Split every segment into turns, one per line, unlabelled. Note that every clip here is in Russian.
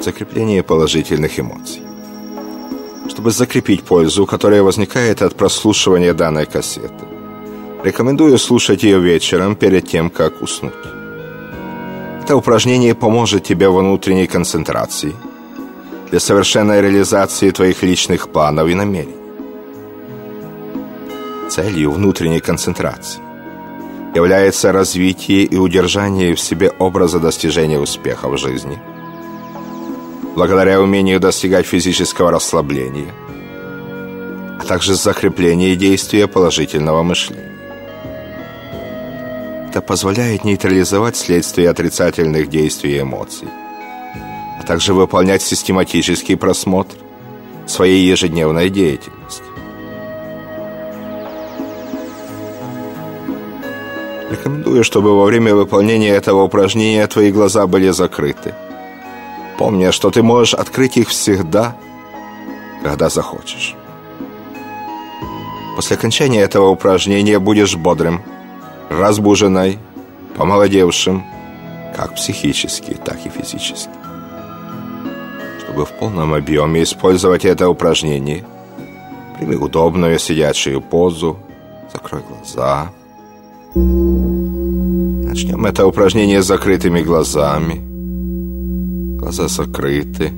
Закрепление положительных эмоций. Чтобы закрепить пользу, которая возникает от прослушивания данной кассеты, рекомендую слушать ее вечером перед тем, как уснуть. Это упражнение поможет тебе в внутренней концентрации, для совершенной реализации твоих личных планов и намерений. Целью внутренней концентрации является развитие и удержание в себе образа достижения успеха в жизни – благодаря умению достигать физического расслабления, а также закрепление действия положительного мышления. Это позволяет нейтрализовать следствие отрицательных действий и эмоций, а также выполнять систематический просмотр своей ежедневной деятельности. Рекомендую, чтобы во время выполнения этого упражнения твои глаза были закрыты – Помни, что ты можешь открыть их всегда, когда захочешь. После окончания этого упражнения будешь бодрым, разбуженной, помолодевшим, как психически, так и физически. Чтобы в полном объеме использовать это упражнение, прими удобную сидячую позу, закрой глаза. Начнем это упражнение с закрытыми глазами – Глаза закрыты.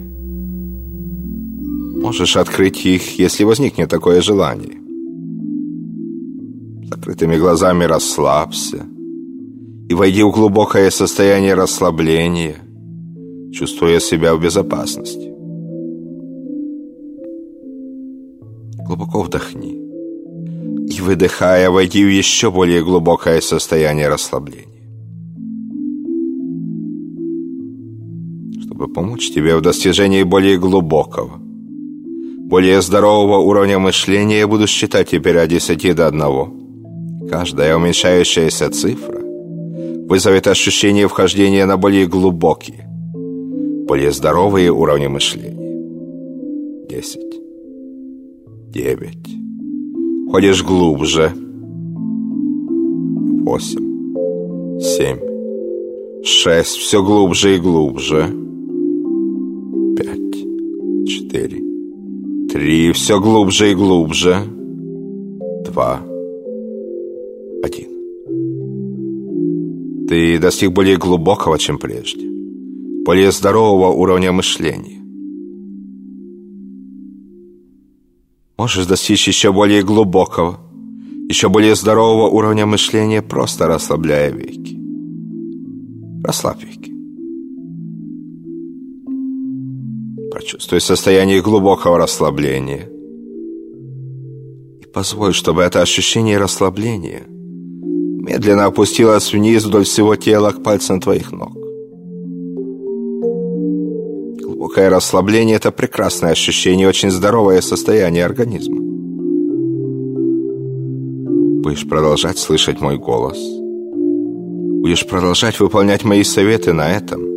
Можешь открыть их, если возникнет такое желание. Закрытыми глазами расслабься и войди в глубокое состояние расслабления, чувствуя себя в безопасности. Глубоко вдохни и, выдыхая, войди в еще более глубокое состояние расслабления. Чтобы помочь тебе в достижении более глубокого, более здорового уровня мышления, я буду считать теперь от 10 до 1. Каждая уменьшающаяся цифра вызовет ощущение вхождения на более глубокие, более здоровые уровни мышления. 10. 9. Ходишь глубже. 8. 7. 6. Все глубже и глубже четыре, три, все глубже и глубже, два, один. Ты достиг более глубокого, чем прежде, более здорового уровня мышления. Можешь достичь еще более глубокого, еще более здорового уровня мышления, просто расслабляя веки. Расслабь веки. Прочувствуй состояние глубокого расслабления. И позволь, чтобы это ощущение расслабления медленно опустилось вниз вдоль всего тела к пальцам твоих ног. Глубокое расслабление – это прекрасное ощущение, очень здоровое состояние организма. Будешь продолжать слышать мой голос. Будешь продолжать выполнять мои советы на этом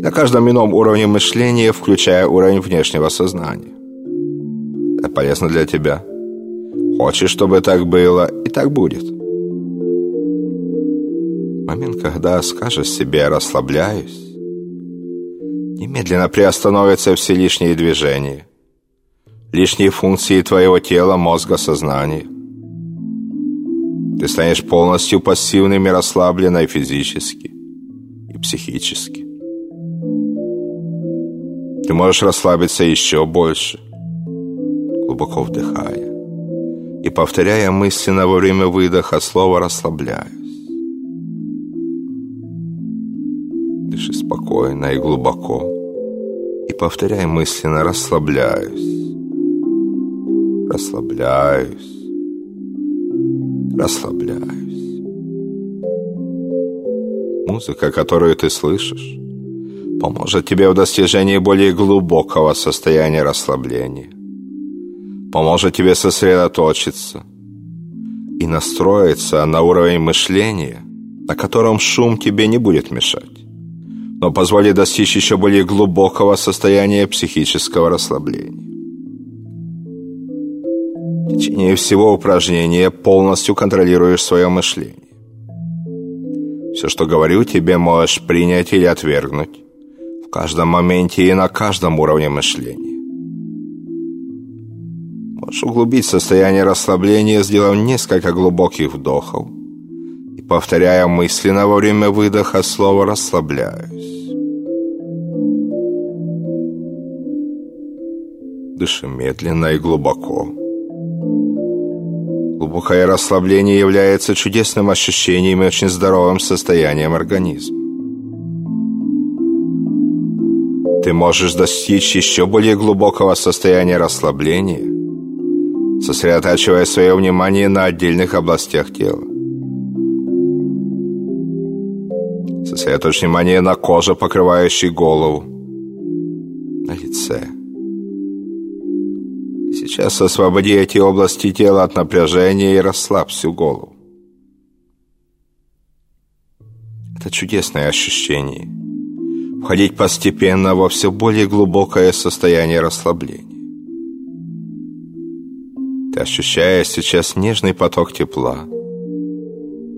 на каждом ином уровне мышления, включая уровень внешнего сознания. Это полезно для тебя. Хочешь, чтобы так было, и так будет. момент, когда скажешь себе «расслабляюсь», немедленно приостановятся все лишние движения, лишние функции твоего тела, мозга, сознания. Ты станешь полностью пассивным и расслабленной физически и психически. Ты можешь расслабиться еще больше, глубоко вдыхая и повторяя мысленно во время выдоха слово «расслабляюсь». Дыши спокойно и глубоко и повторяй мысленно «расслабляюсь». Расслабляюсь. Расслабляюсь. Музыка, которую ты слышишь, поможет тебе в достижении более глубокого состояния расслабления, поможет тебе сосредоточиться и настроиться на уровень мышления, на котором шум тебе не будет мешать, но позволит достичь еще более глубокого состояния психического расслабления. В течение всего упражнения полностью контролируешь свое мышление. Все, что говорю тебе, можешь принять или отвергнуть каждом моменте и на каждом уровне мышления. Можешь углубить состояние расслабления, сделав несколько глубоких вдохов и повторяя мысленно во время выдоха слово «расслабляюсь». Дыши медленно и глубоко. Глубокое расслабление является чудесным ощущением и очень здоровым состоянием организма. Ты можешь достичь еще более глубокого состояния расслабления, сосредотачивая свое внимание на отдельных областях тела. Сосредоточь внимание на коже, покрывающей голову, на лице – Сейчас освободи эти области тела от напряжения и расслабь всю голову. Это чудесное ощущение. Входить постепенно во все более глубокое состояние расслабления. Ты ощущаешь сейчас нежный поток тепла,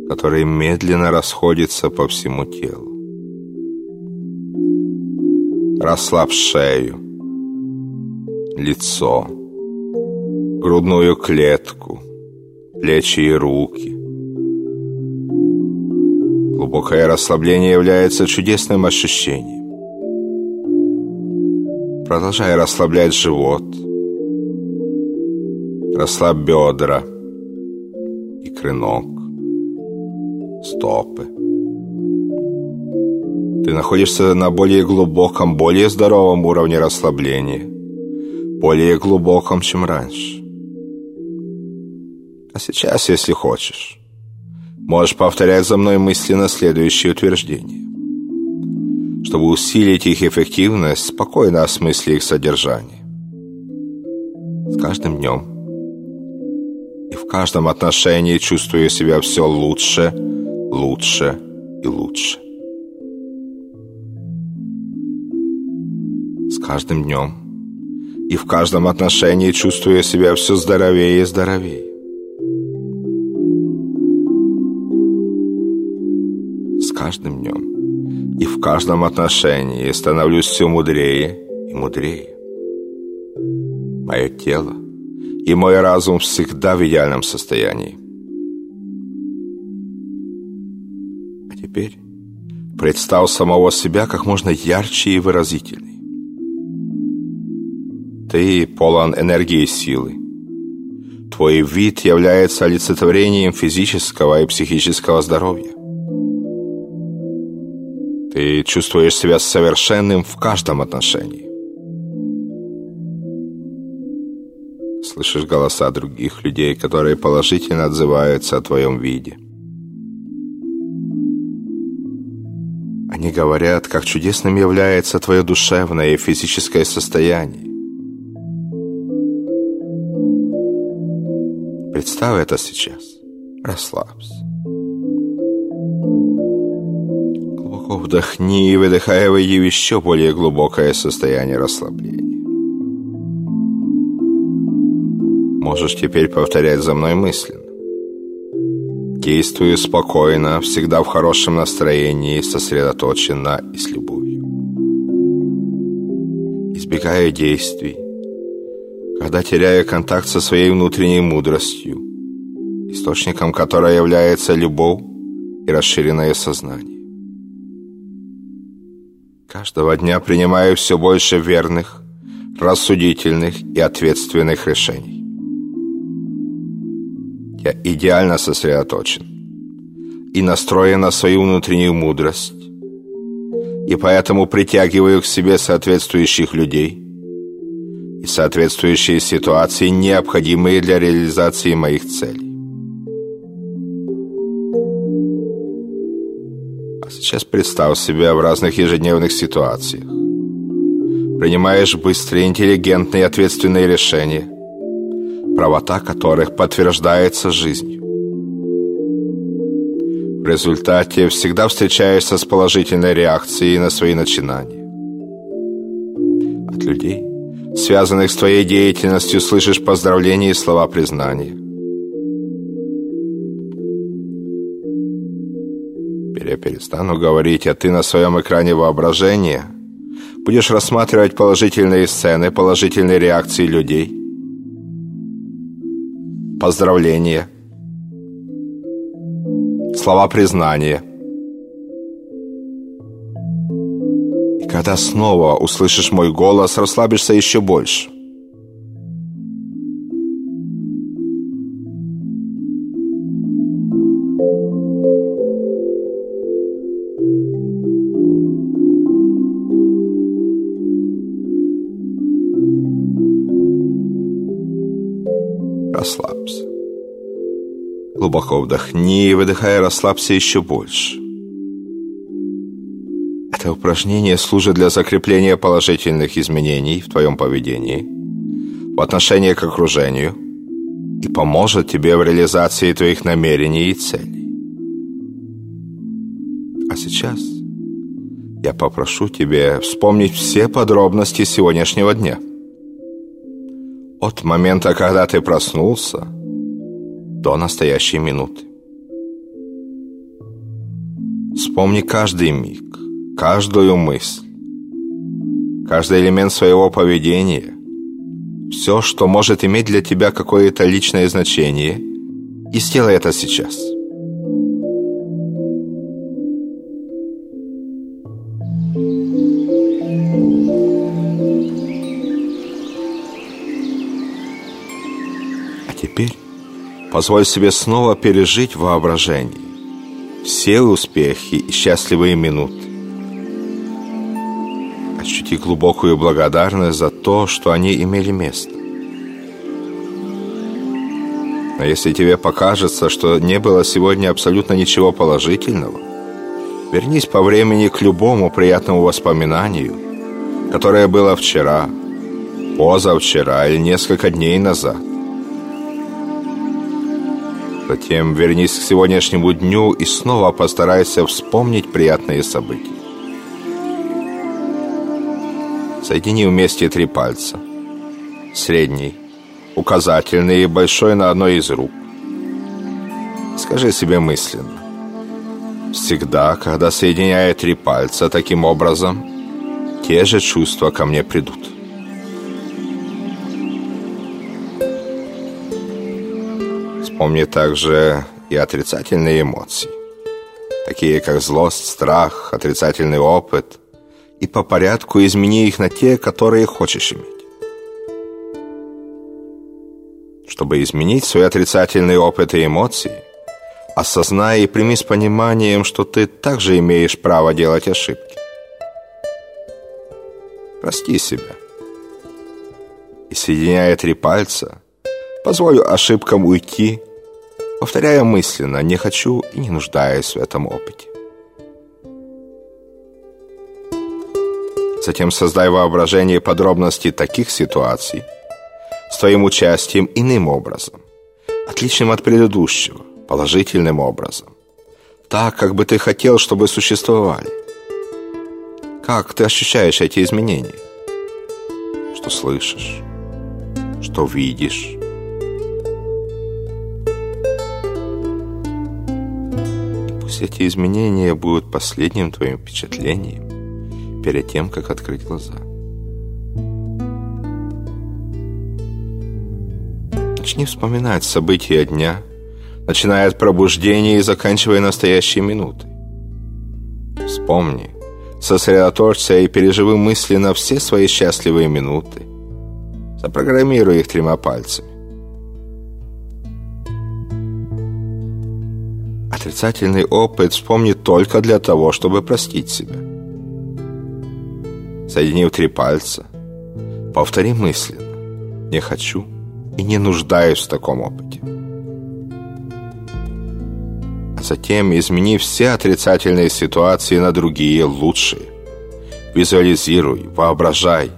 который медленно расходится по всему телу. Расслабь шею, лицо, грудную клетку, плечи и руки. Глубокое расслабление является чудесным ощущением. Продолжай расслаблять живот. Расслабь бедра, икры ног, стопы. Ты находишься на более глубоком, более здоровом уровне расслабления, более глубоком, чем раньше. А сейчас, если хочешь, можешь повторять за мной мысленно следующие утверждения. Чтобы усилить их эффективность, спокойно осмысли их содержание. С каждым днем и в каждом отношении чувствую себя все лучше, лучше и лучше. С каждым днем и в каждом отношении чувствую себя все здоровее и здоровее. Каждым днем и в каждом отношении становлюсь все мудрее и мудрее. Мое тело и мой разум всегда в идеальном состоянии. А теперь представь самого себя как можно ярче и выразительней. Ты полон энергии и силы. Твой вид является олицетворением физического и психического здоровья. Ты чувствуешь себя совершенным в каждом отношении. Слышишь голоса других людей, которые положительно отзываются о твоем виде. Они говорят, как чудесным является твое душевное и физическое состояние. Представь это сейчас. Расслабься. Вдохни и выдыхая войди в еще более глубокое состояние расслабления. Можешь теперь повторять за мной мысленно. Действую спокойно, всегда в хорошем настроении, сосредоточенно и с любовью. Избегая действий, когда теряю контакт со своей внутренней мудростью, источником которой является любовь и расширенное сознание. Каждого дня принимаю все больше верных, рассудительных и ответственных решений. Я идеально сосредоточен и настроен на свою внутреннюю мудрость, и поэтому притягиваю к себе соответствующих людей и соответствующие ситуации, необходимые для реализации моих целей. Сейчас представь себя в разных ежедневных ситуациях. Принимаешь быстрые, интеллигентные и ответственные решения, правота которых подтверждается жизнью. В результате всегда встречаешься с положительной реакцией на свои начинания. От людей, связанных с твоей деятельностью, слышишь поздравления и слова признания. Я перестану говорить, а ты на своем экране воображения Будешь рассматривать положительные сцены, положительные реакции людей. Поздравления. Слова признания. И когда снова услышишь мой голос, расслабишься еще больше. Глубоко вдохни и выдыхая, расслабься еще больше. Это упражнение служит для закрепления положительных изменений в твоем поведении, в отношении к окружению и поможет тебе в реализации твоих намерений и целей. А сейчас я попрошу тебя вспомнить все подробности сегодняшнего дня – от момента, когда ты проснулся, до настоящей минуты. Вспомни каждый миг, каждую мысль, каждый элемент своего поведения, все, что может иметь для тебя какое-то личное значение, и сделай это сейчас – Позволь себе снова пережить воображение все успехи и счастливые минуты. Ощути глубокую благодарность за то, что они имели место. Но если тебе покажется, что не было сегодня абсолютно ничего положительного, вернись по времени к любому приятному воспоминанию, которое было вчера, позавчера или несколько дней назад. Затем вернись к сегодняшнему дню и снова постарайся вспомнить приятные события. Соедини вместе три пальца. Средний, указательный и большой на одной из рук. Скажи себе мысленно. Всегда, когда соединяю три пальца таким образом, те же чувства ко мне придут. Помни также и отрицательные эмоции, такие как злость, страх, отрицательный опыт, и по порядку измени их на те, которые хочешь иметь. Чтобы изменить свой отрицательный опыт и эмоции, осознай и прими с пониманием, что ты также имеешь право делать ошибки. Прости себя. И соединяя три пальца, позволь ошибкам уйти – повторяя мысленно «не хочу и не нуждаюсь в этом опыте». Затем создай воображение подробностей таких ситуаций с твоим участием иным образом, отличным от предыдущего, положительным образом, так, как бы ты хотел, чтобы существовали. Как ты ощущаешь эти изменения? Что слышишь? Что видишь? Эти изменения будут последним твоим впечатлением перед тем, как открыть глаза. Начни вспоминать события дня, начиная от пробуждения и заканчивая настоящей минутой. Вспомни, сосредоточься и переживи мысленно все свои счастливые минуты. Запрограммируй их тремя пальцами. Отрицательный опыт вспомни только для того, чтобы простить себя. Соединив три пальца, повтори мысленно «Не хочу и не нуждаюсь в таком опыте». А затем измени все отрицательные ситуации на другие, лучшие. Визуализируй, воображай,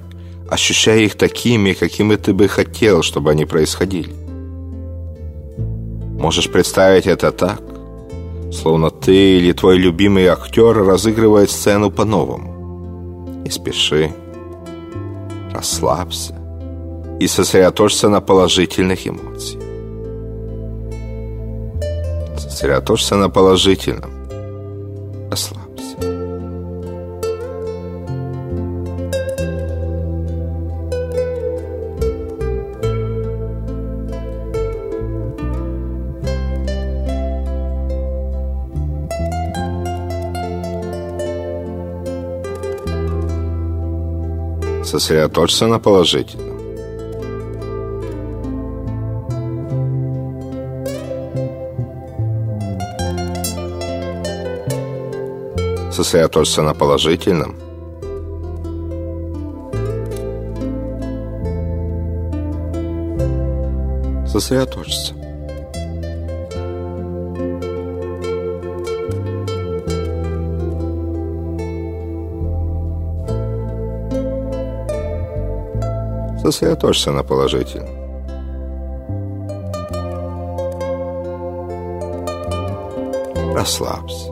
ощущай их такими, какими ты бы хотел, чтобы они происходили. Можешь представить это так, Словно ты или твой любимый актер разыгрывает сцену по-новому. Не спеши. Расслабься и сосредоточься на положительных эмоциях. Сосредоточься на положительном. Расслабься. Сосредоточься на положительном. Сосредоточься на положительном. Сосредоточься. Сосредоточься на положительном. Расслабься.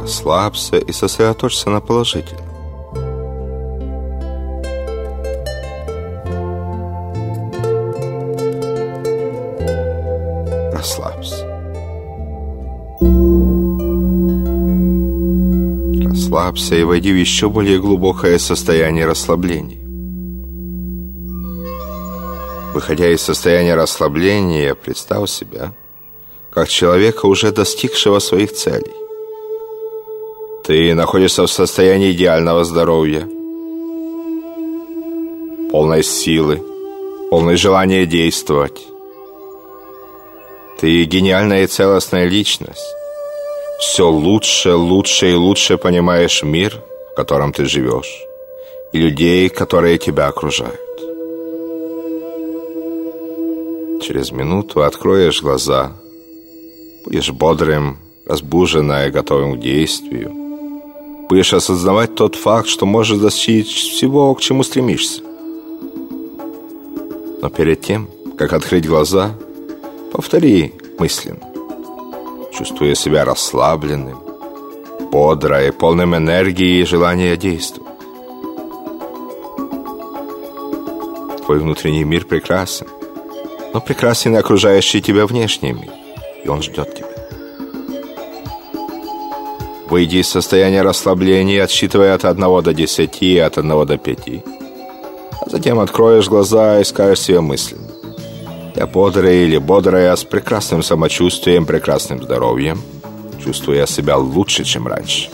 Расслабься и сосредоточься на положительном. Расслабься и войди в еще более глубокое состояние расслабления. Выходя из состояния расслабления, представь себя, как человека, уже достигшего своих целей. Ты находишься в состоянии идеального здоровья, полной силы, полной желания действовать. Ты гениальная и целостная личность, все лучше, лучше и лучше понимаешь мир, в котором ты живешь, и людей, которые тебя окружают. Через минуту откроешь глаза, будешь бодрым, разбуженным и готовым к действию. Будешь осознавать тот факт, что можешь достичь всего, к чему стремишься. Но перед тем, как открыть глаза, повтори мысленно чувствуя себя расслабленным, бодро и полным энергии и желания действовать. Твой внутренний мир прекрасен, но прекрасен и окружающий тебя внешний мир, и он ждет тебя. Выйди из состояния расслабления, отсчитывая от 1 до 10 и от 1 до 5. А затем откроешь глаза и скажешь себе мысленно. Я бодрый или бодрая, с прекрасным самочувствием, прекрасным здоровьем, чувствуя себя лучше, чем раньше.